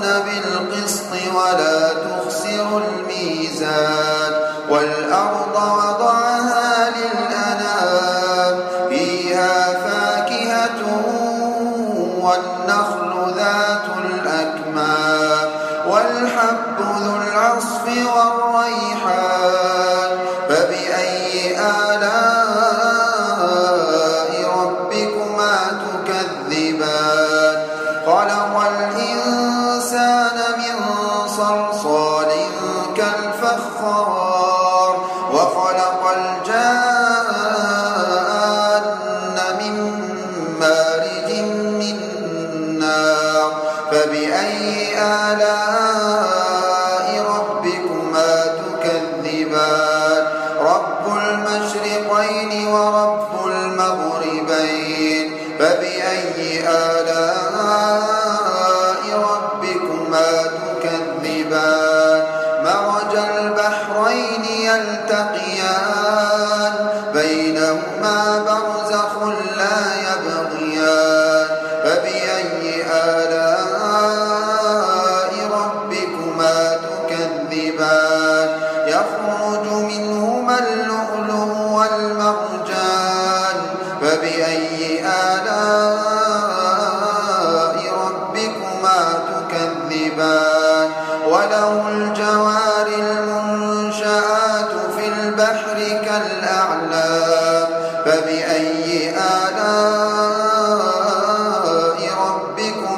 الوزن بالقسط ولا تخسروا الميزان والأرض وضعها للأنام فيها فاكهة والنخل ذات الأكمام والحب ذو العصف والريحان برزخ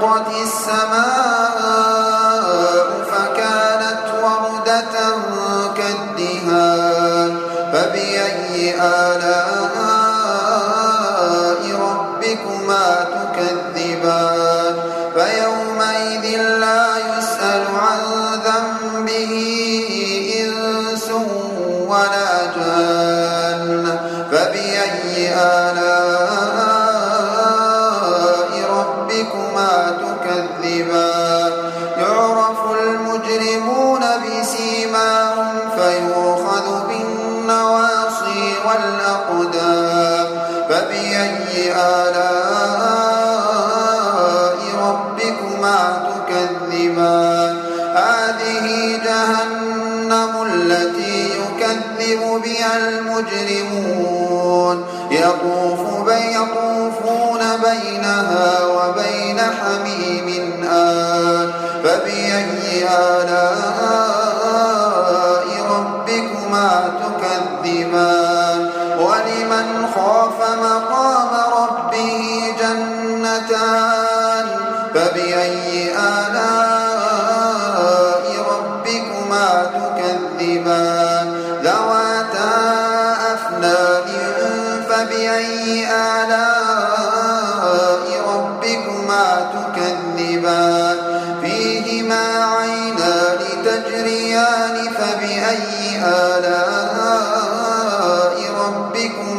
com تكذبان هذه جهنم التي يكذب بها المجرمون. يطوف يطوفون بينها وبين حميم آن. فبأي آلام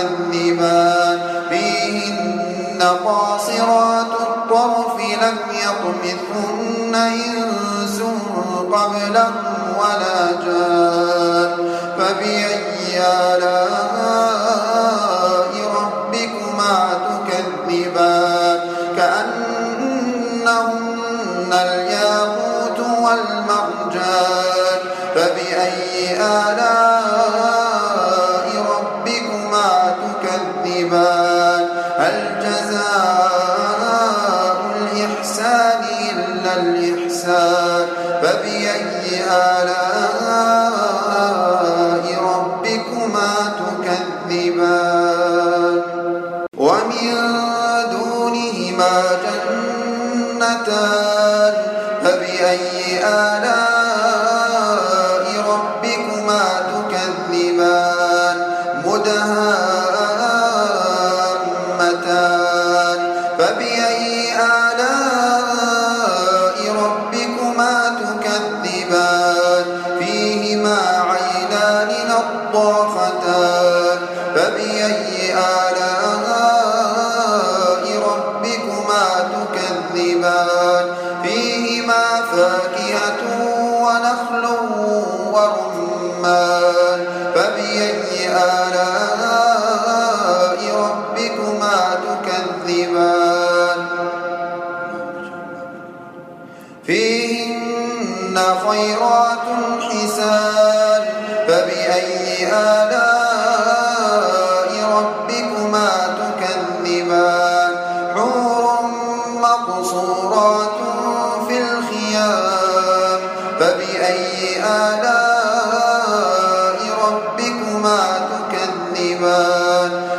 تكذبان فيهن قاصرات الطرف لم يطمثهن إنس قبلهم ولا جان. فبأي آلاء ربكما تكذبان؟ فبأي آلاء ورمان فبأي آلاء ربكما تكذبان؟ فيهن خيرات حسان فبأي آلاء